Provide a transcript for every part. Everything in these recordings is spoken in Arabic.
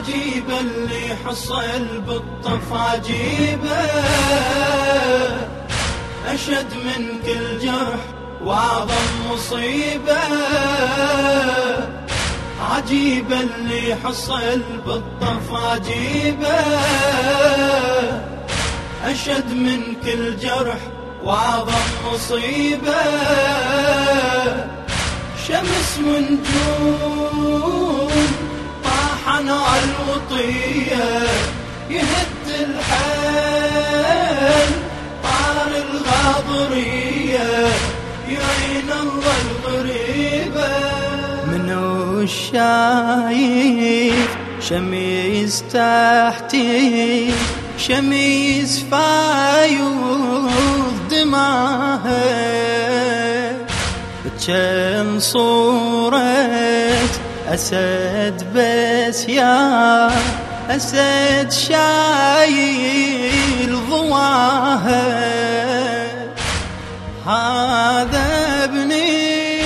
عجيبة اللي حصل بالطف عجيبة. أشد من كل جرح وأعظم مصيبة. عجيبة اللي حصل بالطف عجيبة. أشد من كل جرح وأعظم مصيبة. شمس ونجوم طاحنا الوطية يهد الحال طار الغاضرية يعين الله الغريبة. منو الشايف شميس تحتي شميس فايوض دماها كم صورة أسد بس يا أسد شايل ضواها هذا ابني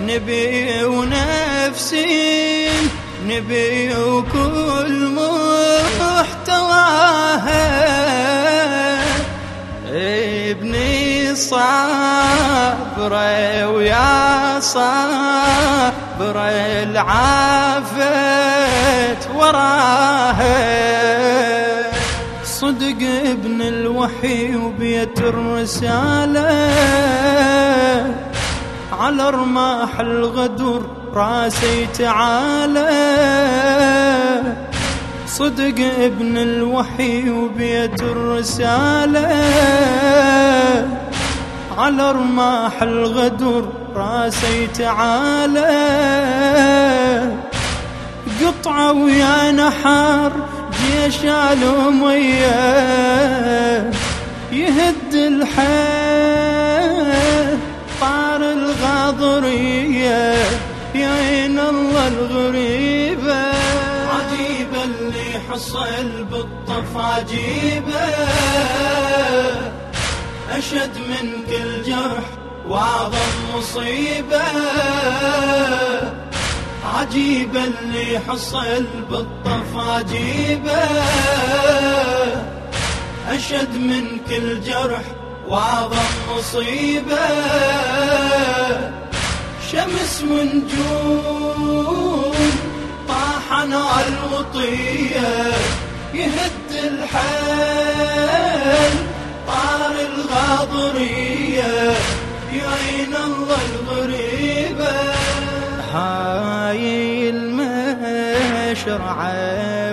نبي ونفسي نبي وكل محتواها ابني صابرة ويا صابرة العافت وراها صدق ابن الوحي وبيت الرسالة على رماح الغدر راسي تعالى. صدق ابن الوحي وبيت الرسالة على رماح الغدر راسي تعالى قطعة ويا نحار جيش الأمية يهد الحيل طار الغاضرية يعين الله الغريبة. عجيبة اللي حصل بالطف عجيبة. أشد من كل جرح وأعظم مصيبة عجيبة اللي حصل بالطف عجيبة. أشد من كل جرح وأعظم مصيبة شمس ونجوم طاحنا الوطية يهد الحال طار الغاضرية يعين الله الغريبة. هاي المشرعة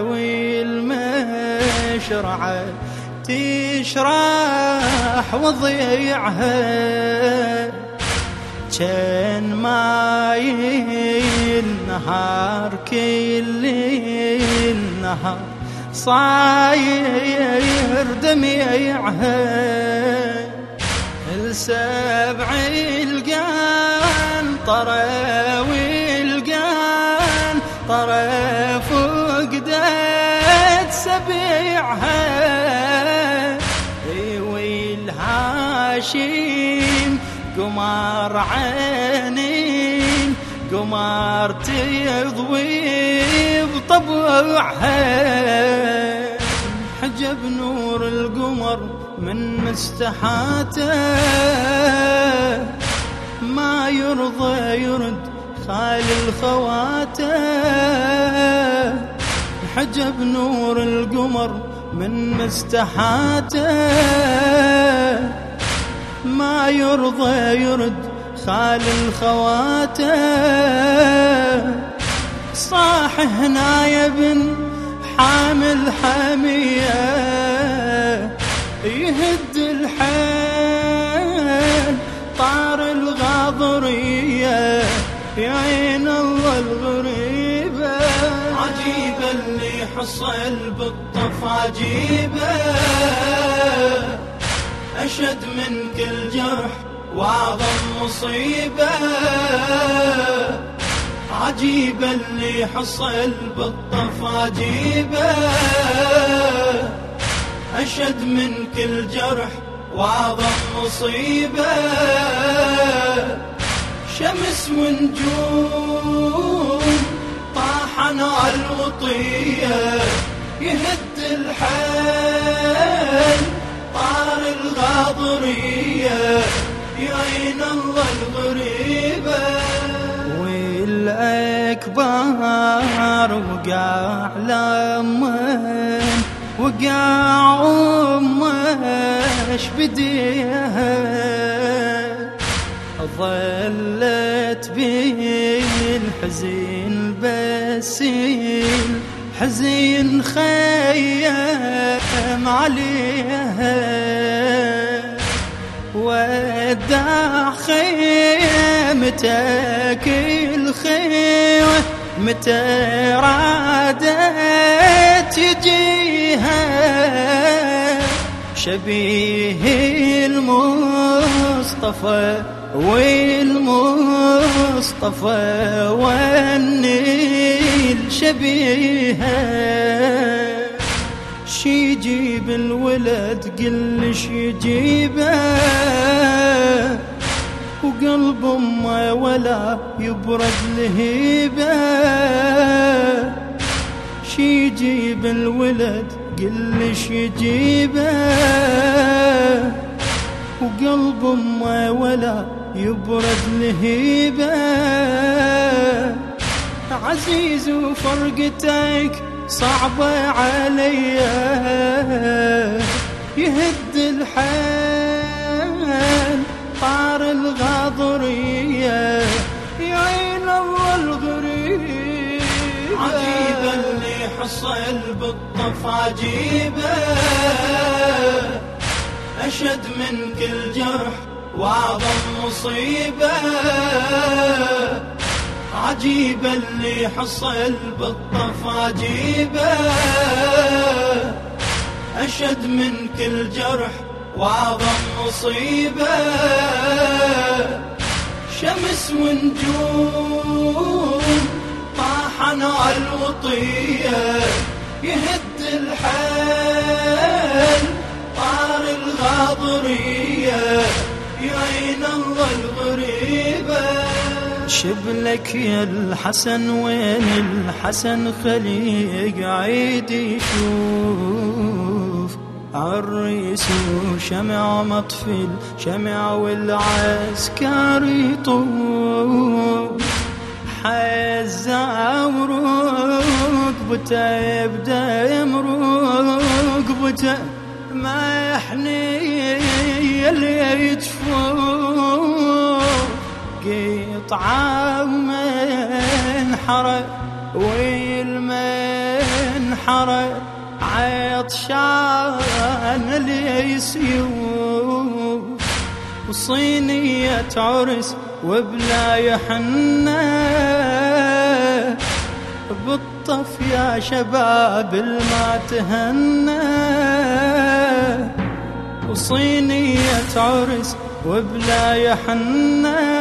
والمشرعة تشرح وضيعها. كان ماي النهار كل النهار صاير دميعها السبع القان طراوي القان طرا فقدت سبيعها. ويل هاشم قمر عينين قمر تضوي بطبعها حجب نور القمر من مستحاته. ما يرضى يرد خال الخواته. حجب نور القمر من مستحاته. ما يرضى يرد خال الخواته. صاح هنا يا ابن حامل حمية يهد الحيل. طار الغاضرية يعين الله الغريبة. عجيبة اللي حصل بالطف عجيبة أشد من كل جرح وأعظم مصيبة. عجيبة اللي حصل بالطف عجيبة. أشد من كل جرح وأعظم مصيبة. شمس ونجوم والأكبر وقع لمن وقع أمش بديها؟ ظلت بالحزين بسيل حزين خيم عليها. ودع خيمتك الخيمة متى رادت تجيها شبيه المصطفى والمصطفى والنيل شبيها شي يجيب الولد قل شي يجيبه. وقلب أمه ولا يبرد لهيبة. شي يجيب الولد قل شي يجيبه وقلب أمه ولا يبرد لهيبة. عزيز وفرقتك صعبة علي. يهد الحال طار الغاضرية يعين الله الغريب عجيبا اللي حصل بالطف عجيبة أشد من كل جرح وأعظم مصيبة. عجيبة اللي حصل بالطف عجيبة أشد من كل جرح وأعظم مصيبة شمس ونجوم طاحن على الوطية يهد الحال طار الغاضرية يعين الله الغريبة. شبلك يا الحسن وين الحسن خلي قاعد يشوف؟ عريس وشمع مطفي شمع والعسكر يطوف. حزة وركبته يبدأ يمرق بته ما يحني اللي يتفوق قطعة من حرق والمن حرق عطشان اللي يسيوف وصينية عرس وبلا يحنى. بالطف يا شباب الما تهنى. وصينية عرس وبلا يحنى.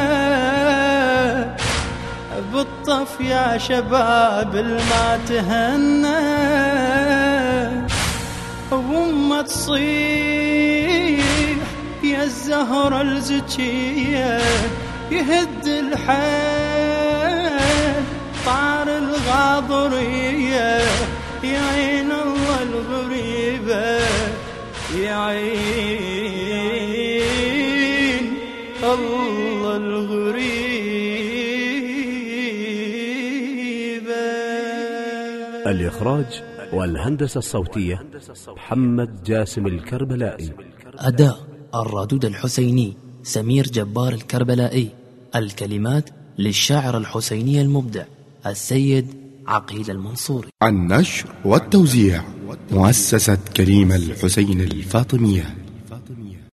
بالطف يا شباب الما تهنى. وما تصيح. يا الزهرة الزكية يهد الحال طار الغاضرية يا عين الله الغريبة يا عين الله الغريبة. الإخراج والهندسة الصوتية محمد جاسم الكربلائي. أداء الرادود الحسيني سمير جبار الكربلائي. الكلمات للشاعر الحسيني المبدع السيد عقيل المنصوري. النشر والتوزيع مؤسسة كريم الحسين الفاطمية.